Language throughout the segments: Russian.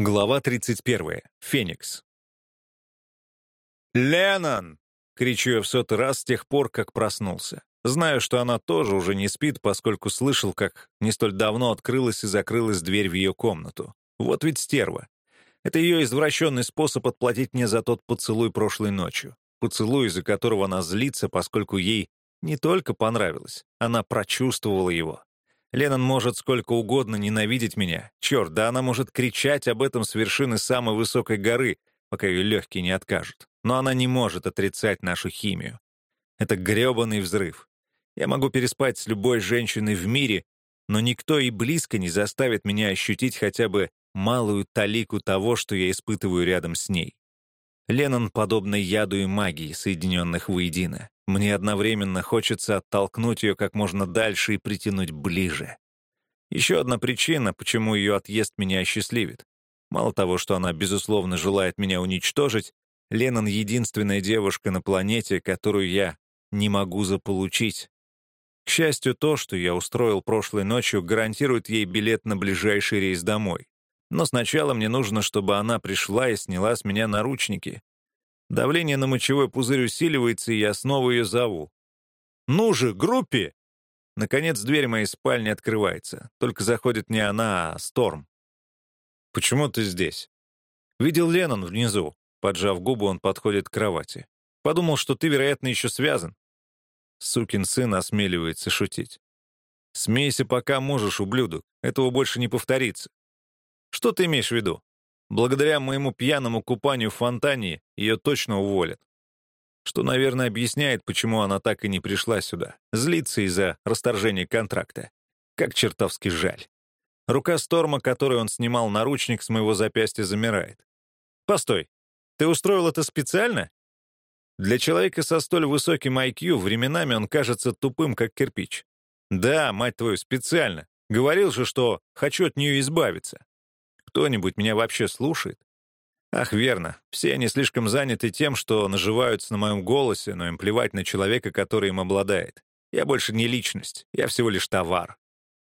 Глава 31. Феникс. «Леннон!» — кричу я в сотый раз с тех пор, как проснулся. Знаю, что она тоже уже не спит, поскольку слышал, как не столь давно открылась и закрылась дверь в ее комнату. Вот ведь стерва. Это ее извращенный способ отплатить мне за тот поцелуй прошлой ночью. Поцелуй, из-за которого она злится, поскольку ей не только понравилось, она прочувствовала его. Леннон может сколько угодно ненавидеть меня. Черт, да она может кричать об этом с вершины самой высокой горы, пока ее легкие не откажут. Но она не может отрицать нашу химию. Это грёбаный взрыв. Я могу переспать с любой женщиной в мире, но никто и близко не заставит меня ощутить хотя бы малую талику того, что я испытываю рядом с ней. Леннон подобно яду и магии, соединенных воедино. Мне одновременно хочется оттолкнуть ее как можно дальше и притянуть ближе. Еще одна причина, почему ее отъезд меня осчастливит. Мало того, что она, безусловно, желает меня уничтожить, Леннон — единственная девушка на планете, которую я не могу заполучить. К счастью, то, что я устроил прошлой ночью, гарантирует ей билет на ближайший рейс домой. Но сначала мне нужно, чтобы она пришла и сняла с меня наручники. Давление на мочевой пузырь усиливается, и я снова ее зову. «Ну же, группе!» Наконец, дверь моей спальни открывается. Только заходит не она, а Сторм. «Почему ты здесь?» «Видел Леннон внизу». Поджав губы, он подходит к кровати. «Подумал, что ты, вероятно, еще связан». Сукин сын осмеливается шутить. «Смейся, пока можешь, ублюдок. Этого больше не повторится». «Что ты имеешь в виду?» Благодаря моему пьяному купанию в фонтане ее точно уволят. Что, наверное, объясняет, почему она так и не пришла сюда. Злится из-за расторжения контракта. Как чертовски жаль. Рука Сторма, которой он снимал наручник с моего запястья, замирает. «Постой, ты устроил это специально?» Для человека со столь высоким IQ временами он кажется тупым, как кирпич. «Да, мать твою, специально. Говорил же, что хочу от нее избавиться. Кто-нибудь меня вообще слушает? Ах, верно. Все они слишком заняты тем, что наживаются на моем голосе, но им плевать на человека, который им обладает. Я больше не личность, я всего лишь товар.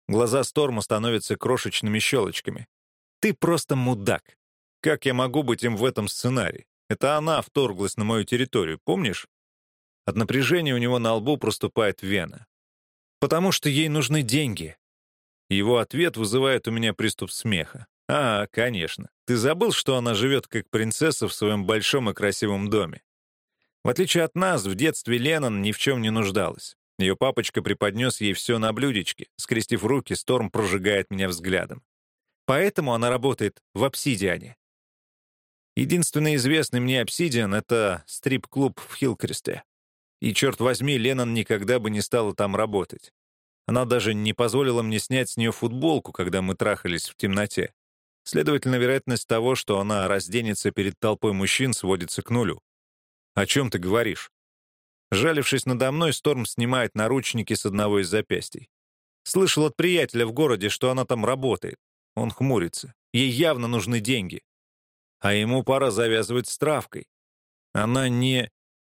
Глаза Сторма становятся крошечными щелочками. Ты просто мудак. Как я могу быть им в этом сценарии? Это она вторглась на мою территорию, помнишь? От напряжения у него на лбу проступает вена. Потому что ей нужны деньги. Его ответ вызывает у меня приступ смеха. «А, конечно. Ты забыл, что она живет как принцесса в своем большом и красивом доме? В отличие от нас, в детстве Леннон ни в чем не нуждалась. Ее папочка преподнес ей все на блюдечке. Скрестив руки, Сторм прожигает меня взглядом. Поэтому она работает в Обсидиане. Единственный известный мне Обсидиан — это стрип-клуб в Хилкресте. И, черт возьми, Леннон никогда бы не стала там работать. Она даже не позволила мне снять с нее футболку, когда мы трахались в темноте. Следовательно, вероятность того, что она разденется перед толпой мужчин, сводится к нулю. «О чем ты говоришь?» Жалившись надо мной, Сторм снимает наручники с одного из запястий. Слышал от приятеля в городе, что она там работает. Он хмурится. Ей явно нужны деньги. А ему пора завязывать с травкой. Она не...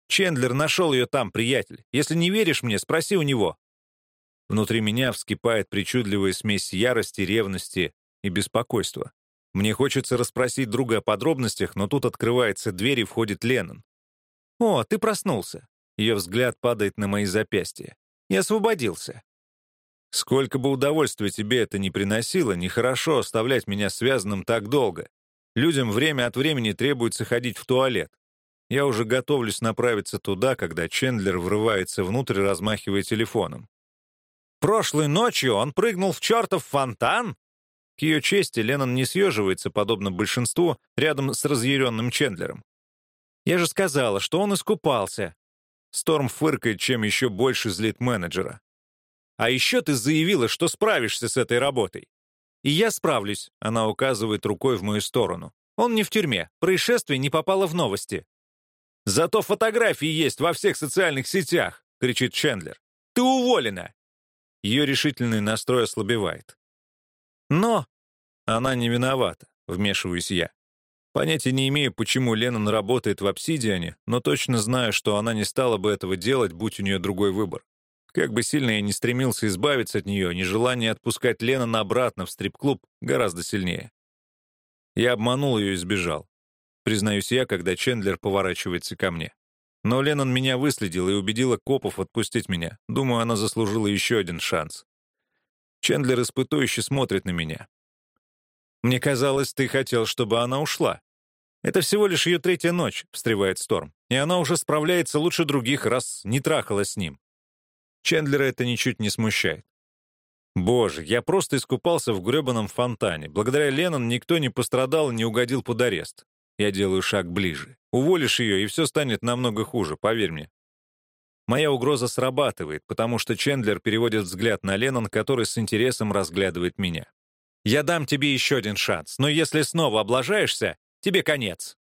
Чендлер нашел ее там, приятель. Если не веришь мне, спроси у него. Внутри меня вскипает причудливая смесь ярости, ревности и беспокойства. Мне хочется расспросить друга о подробностях, но тут открывается дверь и входит Леннон. «О, ты проснулся!» Ее взгляд падает на мои запястья. «Я освободился!» Сколько бы удовольствия тебе это ни приносило, нехорошо оставлять меня связанным так долго. Людям время от времени требуется ходить в туалет. Я уже готовлюсь направиться туда, когда Чендлер врывается внутрь, размахивая телефоном. «Прошлой ночью он прыгнул в чертов фонтан?» К ее чести, Леннон не съеживается, подобно большинству, рядом с разъяренным Чендлером. «Я же сказала, что он искупался!» Сторм фыркает, чем еще больше злит менеджера. «А еще ты заявила, что справишься с этой работой!» «И я справлюсь», — она указывает рукой в мою сторону. «Он не в тюрьме, происшествие не попало в новости». «Зато фотографии есть во всех социальных сетях!» — кричит Чендлер. «Ты уволена!» Ее решительный настрой ослабевает. Но она не виновата, вмешиваюсь я. Понятия не имею, почему Леннон работает в обсидиане, но точно знаю, что она не стала бы этого делать, будь у нее другой выбор. Как бы сильно я не стремился избавиться от нее, нежелание отпускать Леннона обратно в стрип-клуб гораздо сильнее. Я обманул ее и сбежал. Признаюсь я, когда Чендлер поворачивается ко мне. Но Леннон меня выследил и убедила копов отпустить меня. Думаю, она заслужила еще один шанс. Чендлер испытующе смотрит на меня. «Мне казалось, ты хотел, чтобы она ушла». «Это всего лишь ее третья ночь», — встревает Сторм. «И она уже справляется лучше других, раз не трахалась с ним». Чендлера это ничуть не смущает. «Боже, я просто искупался в гребаном фонтане. Благодаря Леннон никто не пострадал и не угодил под арест. Я делаю шаг ближе. Уволишь ее, и все станет намного хуже, поверь мне. Моя угроза срабатывает, потому что Чендлер переводит взгляд на Леннон, который с интересом разглядывает меня. «Я дам тебе еще один шанс, но если снова облажаешься, тебе конец».